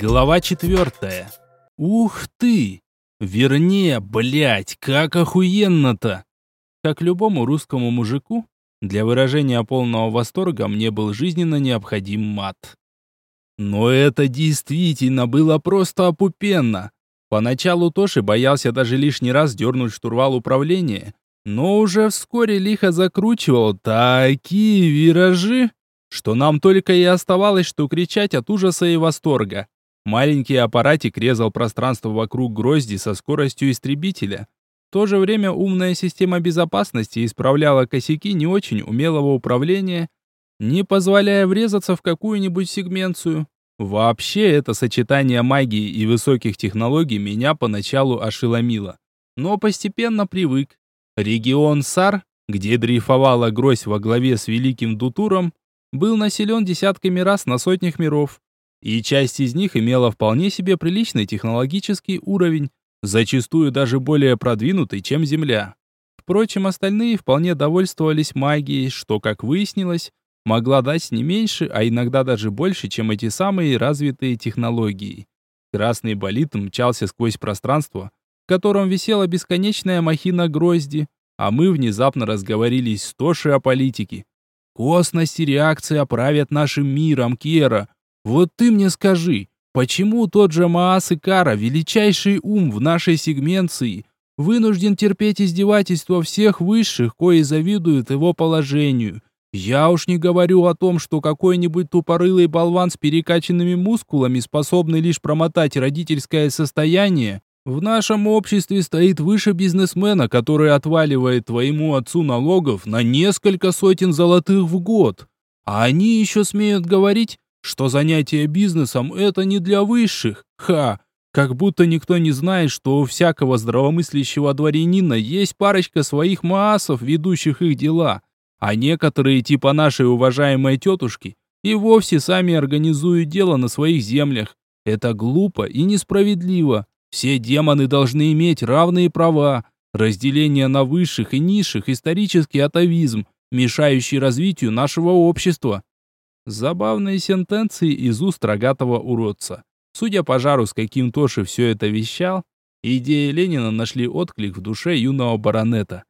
Глава четвертая. Ух ты! Вернее, блять, как охуенно-то! Как любому русскому мужику, для выражения полного восторга мне был жизненно необходим мат. Но это действительно было просто опупенно. Поначалу Тоши боялся даже лишний раз дернуть штурвал управления, но уже вскоре лихо закручивал такие виражи, что нам только и оставалось, что кричать от ужаса и восторга. Маленький аппаратик резал пространство вокруг грозди со скоростью истребителя. В то же время умная система безопасности исправляла косяки не очень умелого управления, не позволяя врезаться в какую-нибудь сегменцию. Вообще, это сочетание магии и высоких технологий меня поначалу ошеломило. Но постепенно привык. Регион Сар, где дрейфовала грозь во главе с Великим Дутуром, был населен десятками раз на сотнях миров, и часть из них имела вполне себе приличный технологический уровень, зачастую даже более продвинутый, чем Земля. Впрочем, остальные вполне довольствовались магией, что, как выяснилось, могла дать не меньше, а иногда даже больше, чем эти самые развитые технологии. Красный болид мчался сквозь пространство, в котором висела бесконечная махина грозди, а мы внезапно разговорились с Тошей о политике. Косность и реакция правят нашим миром, Кера. Вот ты мне скажи, почему тот же Маас Икара, величайший ум в нашей сегменции, вынужден терпеть издевательства всех высших, кои завидуют его положению? Я уж не говорю о том, что какой-нибудь тупорылый болван с перекачанными мускулами, способный лишь промотать родительское состояние, в нашем обществе стоит выше бизнесмена, который отваливает твоему отцу налогов на несколько сотен золотых в год. А они еще смеют говорить, что занятие бизнесом это не для высших. Ха! Как будто никто не знает, что у всякого здравомыслящего дворянина есть парочка своих маасов, ведущих их дела. А некоторые, типа нашей уважаемой тетушки, и вовсе сами организуют дело на своих землях. Это глупо и несправедливо. Все демоны должны иметь равные права. Разделение на высших и низших – исторический атовизм, мешающий развитию нашего общества. Забавные сентенции из уст рогатого уродца. Судя по жару, с каким Тоши все это вещал, идеи Ленина нашли отклик в душе юного баронета.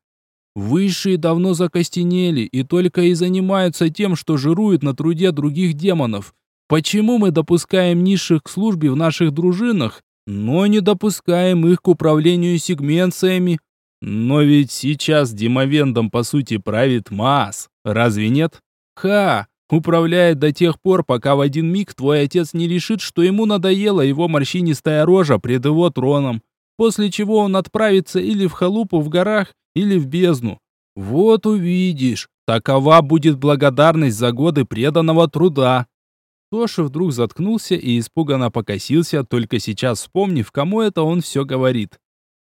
Высшие давно закостенели и только и занимаются тем, что жируют на труде других демонов. Почему мы допускаем низших к службе в наших дружинах, но не допускаем их к управлению сегменциями. Но ведь сейчас Димовендом по сути правит Маас, разве нет? Ха! Управляет до тех пор, пока в один миг твой отец не решит, что ему надоела его морщинистая рожа пред его троном, после чего он отправится или в халупу в горах, или в бездну. Вот увидишь, такова будет благодарность за годы преданного труда. Тоша вдруг заткнулся и испуганно покосился, только сейчас вспомнив, кому это он все говорит.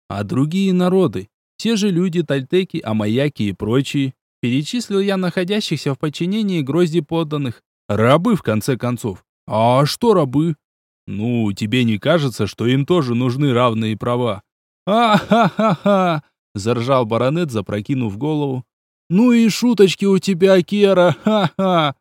А другие народы, те же люди, тальтеки, амаяки и прочие, перечислил я находящихся в подчинении грозди подданных. Рабы, в конце концов. А что рабы? Ну, тебе не кажется, что им тоже нужны равные права? А-ха-ха-ха! Заржал баронет, запрокинув голову. Ну и шуточки у тебя, Кера, ха-ха!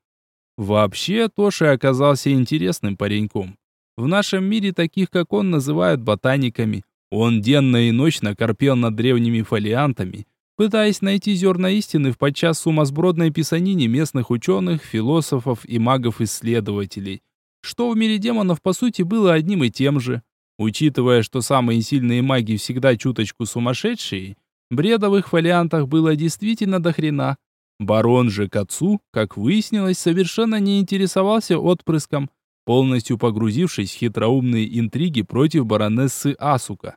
Вообще, Тоша оказался интересным пареньком. В нашем мире таких, как он, называют ботаниками. Он денно и ночно корпел над древними фолиантами, пытаясь найти зерна истины в подчас сумасбродной писанине местных ученых, философов и магов-исследователей, что в мире демонов по сути было одним и тем же. Учитывая, что самые сильные маги всегда чуточку сумасшедшие, бредовых фолиантах было действительно дохрена. Барон же к отцу, как выяснилось, совершенно не интересовался отпрыском, полностью погрузившись в хитроумные интриги против баронессы Асука.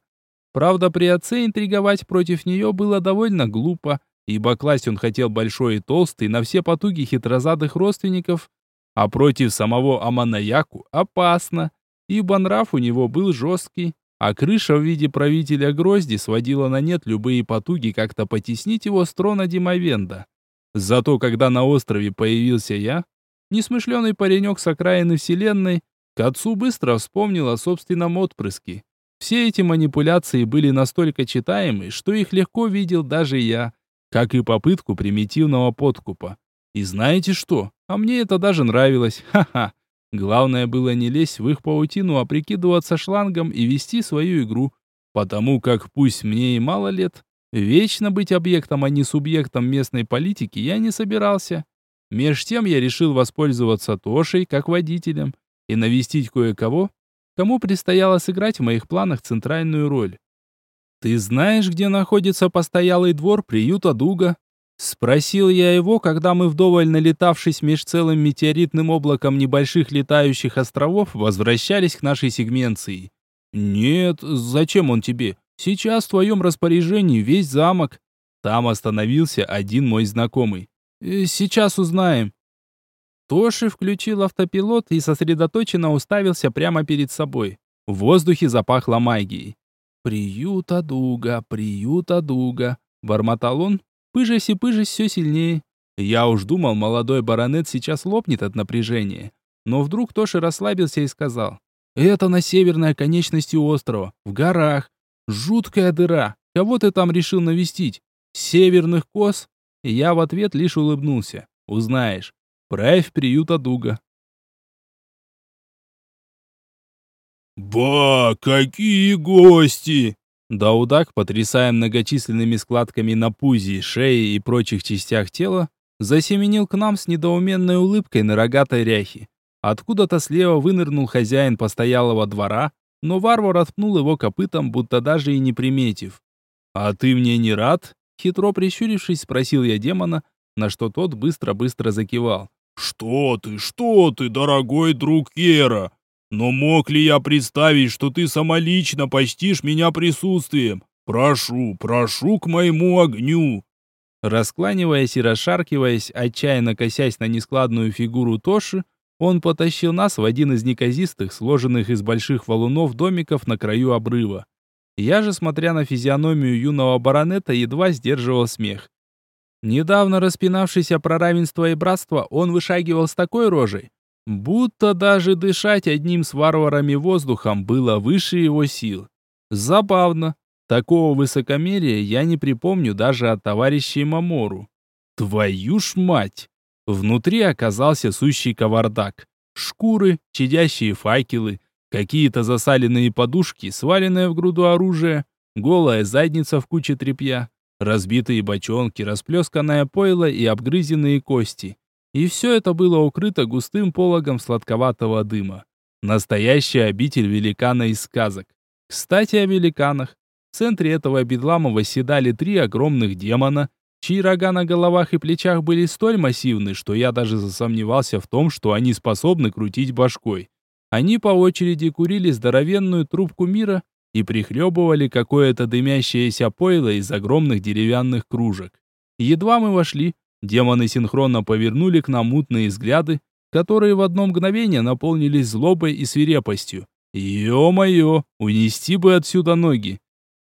Правда, при отце интриговать против нее было довольно глупо, ибо класть он хотел большой и толстый на все потуги хитрозадых родственников, а против самого Аманаяку опасно, ибо нрав у него был жесткий, а крыша в виде правителя Грозди сводила на нет любые потуги как-то потеснить его с трона Димовенда. Зато когда на острове появился я, несмышленый паренек с окраины вселенной, к отцу быстро вспомнил о собственном отпрыске. Все эти манипуляции были настолько читаемы, что их легко видел даже я, как и попытку примитивного подкупа. И знаете что? А мне это даже нравилось. Ха-ха. Главное было не лезть в их паутину, а прикидываться шлангом и вести свою игру. Потому как пусть мне и мало лет, вечно быть объектом, а не субъектом местной политики я не собирался. Меж тем я решил воспользоваться Тошей как водителем и навестить кое-кого, кому предстояло сыграть в моих планах центральную роль. «Ты знаешь, где находится постоялый двор приюта Дуга?» Спросил я его, когда мы, вдоволь налетавшись меж целым метеоритным облаком небольших летающих островов, возвращались к нашей сегменции. «Нет, зачем он тебе? Сейчас в твоем распоряжении весь замок». Там остановился один мой знакомый. «Э, «Сейчас узнаем». Тоши включил автопилот и сосредоточенно уставился прямо перед собой. В воздухе запахло магией. «Приют Адуга, приют Адуга», — бормотал он, пыжась и пыжась все сильнее. Я уж думал, молодой баронет сейчас лопнет от напряжения. Но вдруг Тоши расслабился и сказал, «Это на северной конечности острова, в горах. Жуткая дыра. Кого ты там решил навестить? Северных коз?» Я в ответ лишь улыбнулся. «Узнаешь. Правь приют Адуга». «Ба, какие гости!» Даудак, потрясая многочисленными складками на пузе, шее и прочих частях тела, засеменил к нам с недоуменной улыбкой на рогатой ряхе. Откуда-то слева вынырнул хозяин постоялого двора, но варвар отпнул его копытом, будто даже и не приметив. «А ты мне не рад?» Хитро прищурившись, спросил я демона, на что тот быстро-быстро закивал. «Что ты, что ты, дорогой друг Кера? Но мог ли я представить, что ты самолично почтишь меня присутствием? Прошу, прошу к моему огню!» Раскланиваясь и расшаркиваясь, отчаянно косясь на нескладную фигуру Тоши, он потащил нас в один из неказистых, сложенных из больших валунов домиков на краю обрыва. Я же, смотря на физиономию юного баронета, едва сдерживал смех. Недавно распинавшийся про равенство и братство, он вышагивал с такой рожей, будто даже дышать одним с варварами воздухом было выше его сил. Забавно. Такого высокомерия я не припомню даже от товарищей Мамору. Твою ж мать! Внутри оказался сущий кавардак. Шкуры, чадящие факелы, какие-то засаленные подушки, сваленное в груду оружие, голая задница в куче тряпья, разбитые бочонки, расплесканное пойло и обгрызенные кости. И все это было укрыто густым пологом сладковатого дыма. Настоящая обитель великана из сказок. Кстати, о великанах. В центре этого бедлама восседали три огромных демона, чьи рога на головах и плечах были столь массивны, что я даже засомневался в том, что они способны крутить башкой. Они по очереди курили здоровенную трубку мира и прихлебывали какое-то дымящееся пойло из огромных деревянных кружек. Едва мы вошли, демоны синхронно повернули к нам мутные взгляды, которые в одно мгновение наполнились злобой и свирепостью. Ё-моё, унести бы отсюда ноги.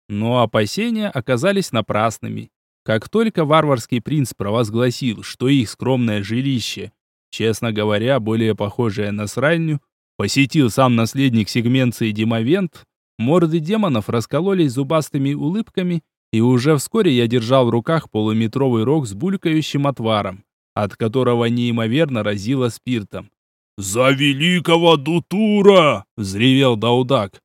Но опасения оказались напрасными. Как только варварский принц провозгласил, что их скромное жилище, честно говоря, более похожее на сральню, посетил сам наследник сегменции Димовент, Морды демонов раскололись зубастыми улыбками, и уже вскоре я держал в руках полуметровый рог с булькающим отваром, от которого неимоверно разило спиртом. «За великого Дутура!» — взревел Даудак.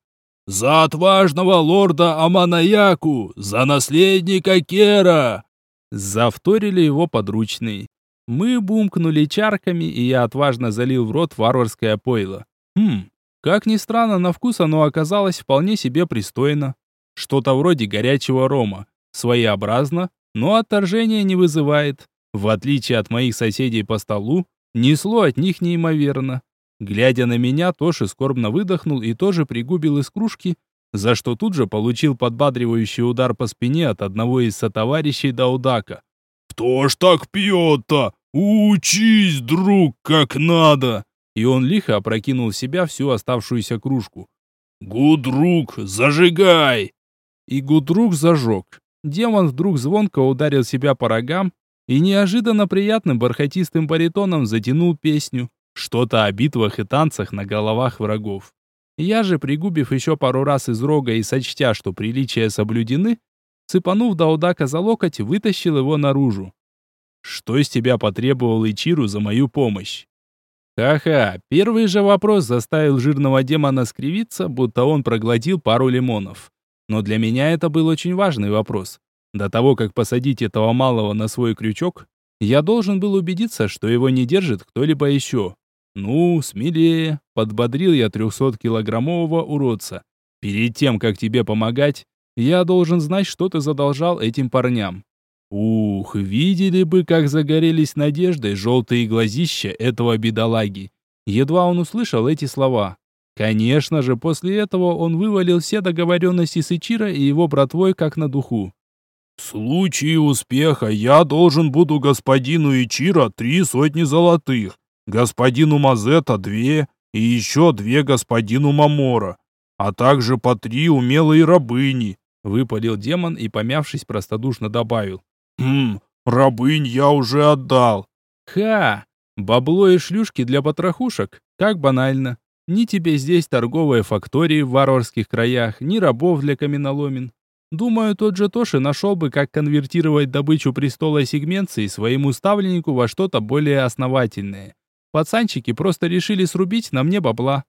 «За отважного лорда Аманаяку! За наследника Кера!» Завторили его подручные. Мы бумкнули чарками, и я отважно залил в рот варварское пойло. Хм, как ни странно, на вкус оно оказалось вполне себе пристойно. Что-то вроде горячего рома. Своеобразно, но отторжения не вызывает. В отличие от моих соседей по столу, несло от них неимоверно. Глядя на меня, Тоши скорбно выдохнул и тоже пригубил из кружки, за что тут же получил подбадривающий удар по спине от одного из сотоварищей Даудака. «Кто ж так пьет-то? Учись, друг, как надо!» И он лихо опрокинул в себя всю оставшуюся кружку. «Гудрук, зажигай!» И Гудрук зажег. Демон вдруг звонко ударил себя по рогам и неожиданно приятным бархатистым баритоном затянул песню. Что-то о битвах и танцах на головах врагов. Я же, пригубив еще пару раз из рога и сочтя, что приличия соблюдены, цепанув Даудака за локоть, вытащил его наружу. «Что из тебя потребовал Ичиру за мою помощь?» Ха-ха, первый же вопрос заставил жирного демона скривиться, будто он проглотил пару лимонов. Но для меня это был очень важный вопрос. До того, как посадить этого малого на свой крючок, я должен был убедиться, что его не держит кто-либо еще. «Ну, смелее», — подбодрил я 300-килограммового уродца. «Перед тем, как тебе помогать, я должен знать, что ты задолжал этим парням». Ух, видели бы, как загорелись надеждой желтые глазища этого бедолаги. Едва он услышал эти слова. Конечно же, после этого он вывалил все договоренности с Ичиро и его братвой как на духу. «В случае успеха я должен буду господину Ичиро три сотни золотых, господину Мазета две и еще две господину Мамора, а также по три умелые рабыни», — выпалил демон и, помявшись, простодушно добавил. «Хм, рабынь я уже отдал». «Ха! Бабло и шлюшки для потрохушек? Как банально. Ни тебе здесь торговые фактории в варварских краях, ни рабов для каменоломен. Думаю, тот же Тоши нашел бы, как конвертировать добычу престола сегменции своему ставленнику во что-то более основательное. Пацанчики просто решили срубить на мне бабла.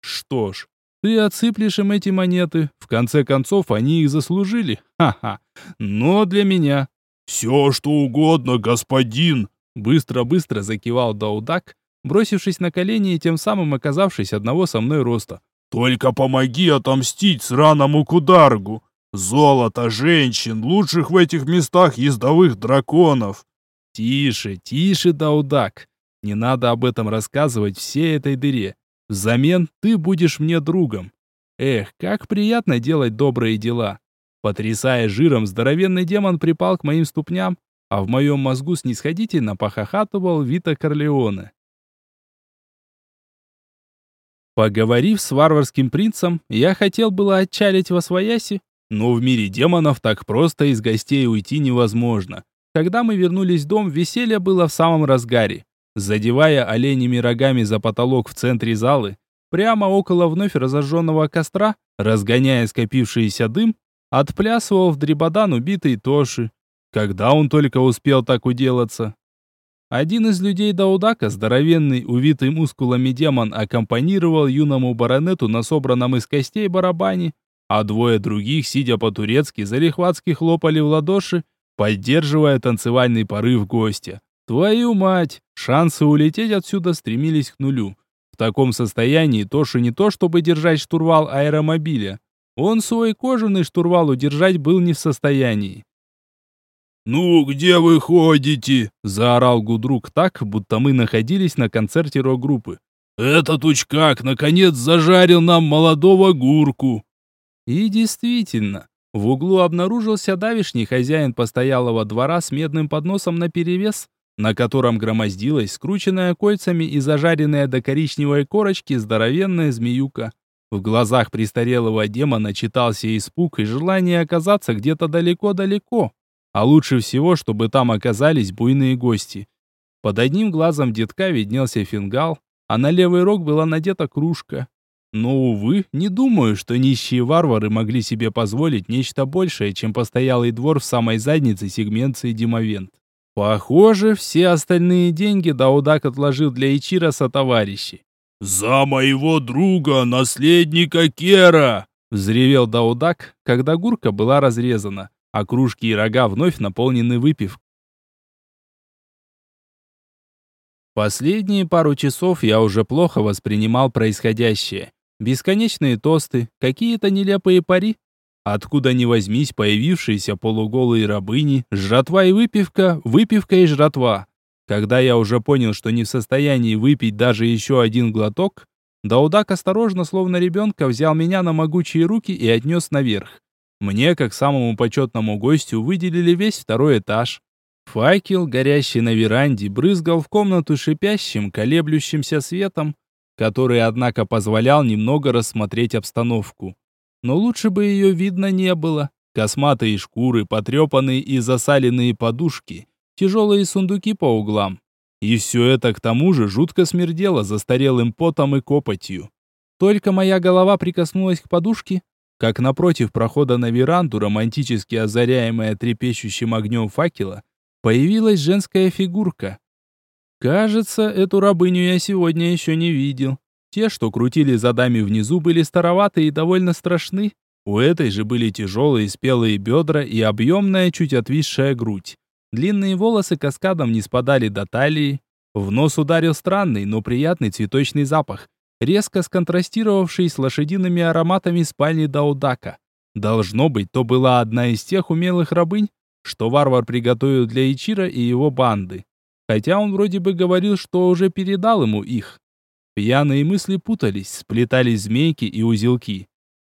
Что ж, ты отсыплешь им эти монеты. В конце концов, они их заслужили. Ха-ха. Но для меня... «Все, что угодно, господин!» Быстро-быстро закивал Даудак, бросившись на колени и тем самым оказавшись одного со мной роста. «Только помоги отомстить сраному Кударгу! Золото, женщин, лучших в этих местах ездовых драконов!» «Тише, тише, Даудак! Не надо об этом рассказывать всей этой дыре. Взамен ты будешь мне другом. Эх, как приятно делать добрые дела!» Потрясая жиром, здоровенный демон припал к моим ступням, а в моем мозгу снисходительно похохатывал Вита Корлеоне. Поговорив с варварским принцем, я хотел было отчалить во свояси, но в мире демонов так просто из гостей уйти невозможно. Когда мы вернулись в дом, веселье было в самом разгаре. Задевая оленями рогами за потолок в центре залы, прямо около вновь разожженного костра, разгоняя скопившийся дым, Отплясывал в дребодан убитый Тоши. Когда он только успел так уделаться? Один из людей Даудака, здоровенный, увитый мускулами демон, аккомпанировал юному баронету на собранном из костей барабане, а двое других, сидя по-турецки, залихватски хлопали в ладоши, поддерживая танцевальный порыв гостя. Твою мать! Шансы улететь отсюда стремились к нулю. В таком состоянии Тоши не то чтобы держать штурвал аэромобиля, он свой кожаный штурвал удержать был не в состоянии. «Ну, где вы ходите?» – заорал Гудрук так, будто мы находились на концерте рок-группы. «Этот учкак, наконец, зажарил нам молодого гурку!» И действительно, в углу обнаружился давишний хозяин постоялого двора с медным подносом наперевес, на котором громоздилась скрученная кольцами и зажаренная до коричневой корочки здоровенная змеюка. В глазах престарелого демона читался испуг и желание оказаться где-то далеко-далеко. А лучше всего, чтобы там оказались буйные гости. Под одним глазом детка виднелся фингал, а на левый рог была надета кружка. Но, увы, не думаю, что нищие варвары могли себе позволить нечто большее, чем постоялый двор в самой заднице сегменции Димовент. Похоже, все остальные деньги Даудак отложил для Ичироса товарищей. «За моего друга, наследника Кера!» Взревел Даудак, когда гурка была разрезана, а кружки и рога вновь наполнены выпивкой. Последние пару часов я уже плохо воспринимал происходящее. Бесконечные тосты, какие-то нелепые пари. Откуда ни возьмись появившиеся полуголые рабыни, жратва и выпивка, выпивка и жратва. Когда я уже понял, что не в состоянии выпить даже еще один глоток, Даудак осторожно, словно ребенка, взял меня на могучие руки и отнес наверх. Мне, как самому почетному гостю, выделили весь второй этаж. Факел, горящий на веранде, брызгал в комнату шипящим, колеблющимся светом, который, однако, позволял немного рассмотреть обстановку. Но лучше бы ее видно не было. Косматые шкуры, потрепанные и засаленные подушки — тяжелые сундуки по углам. И все это к тому же жутко смердело застарелым потом и копотью. Только моя голова прикоснулась к подушке, как напротив прохода на веранду, романтически озаряемая трепещущим огнем факела, появилась женская фигурка. Кажется, эту рабыню я сегодня еще не видел. Те, что крутили задами внизу, были староваты и довольно страшны. У этой же были тяжелые спелые бедра и объемная, чуть отвисшая грудь. Длинные волосы каскадом не спадали до талии. В нос ударил странный, но приятный цветочный запах, резко сконтрастировавший с лошадиными ароматами спальни Даудака. Должно быть, то была одна из тех умелых рабынь, что варвар приготовил для Ичира и его банды. Хотя он вроде бы говорил, что уже передал ему их. Пьяные мысли путались, сплетались змейки и узелки.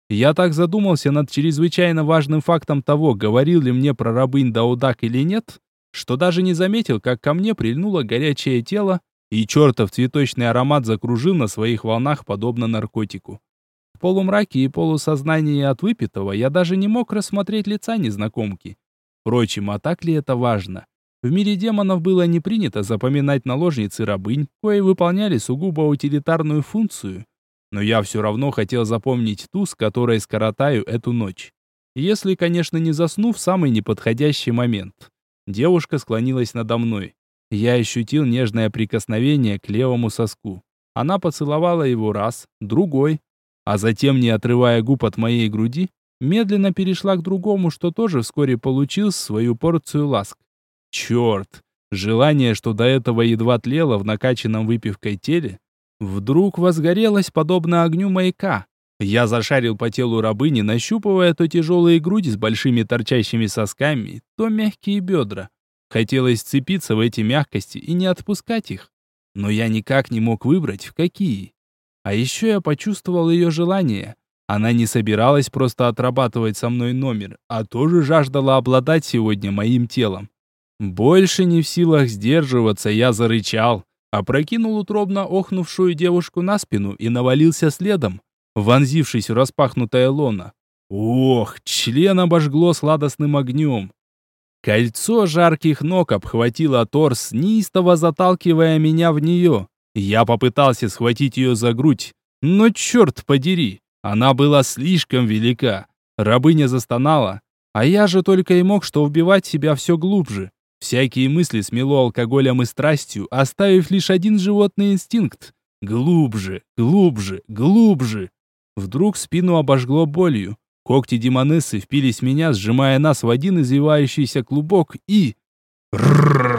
Я так задумался над чрезвычайно важным фактом того, говорил ли мне про рабынь Даудак или нет, что даже не заметил, как ко мне прильнуло горячее тело, и чертов цветочный аромат закружил на своих волнах, подобно наркотику. В полумраке и полусознании от выпитого я даже не мог рассмотреть лица незнакомки. Впрочем, а так ли это важно? В мире демонов было не принято запоминать наложницы рабынь, кои выполняли сугубо утилитарную функцию. Но я все равно хотел запомнить ту, с которой скоротаю эту ночь. Если, конечно, не засну в самый неподходящий момент. Девушка склонилась надо мной. Я ощутил нежное прикосновение к левому соску. Она поцеловала его раз, другой, а затем, не отрывая губ от моей груди, медленно перешла к другому, что тоже вскоре получил свою порцию ласк. Черт! Желание, что до этого едва тлело в накачанном выпивкой теле, вдруг возгорелось подобно огню маяка. Я зашарил по телу рабыни, нащупывая то тяжелые груди с большими торчащими сосками, то мягкие бедра. Хотелось сцепиться в эти мягкости и не отпускать их. Но я никак не мог выбрать, в какие. А еще я почувствовал ее желание. Она не собиралась просто отрабатывать со мной номер, а тоже жаждала обладать сегодня моим телом. Больше не в силах сдерживаться, я зарычал, опрокинул утробно охнувшую девушку на спину и навалился следом, вонзившись в распахнутое лоно. Ох, член обожгло сладостным огнем. Кольцо жарких ног обхватило торс, неистово заталкивая меня в нее. Я попытался схватить ее за грудь, но черт подери, она была слишком велика. Рабыня застонала, а я же только и мог что вбивать себя все глубже. Всякие мысли смело алкоголем и страстью, оставив лишь один животный инстинкт. Глубже, глубже, глубже. Вдруг спину обожгло болью. Когти демонессы впились в меня, сжимая нас в один извивающийся клубок и... Рррр!